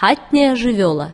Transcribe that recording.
хатняя жывёла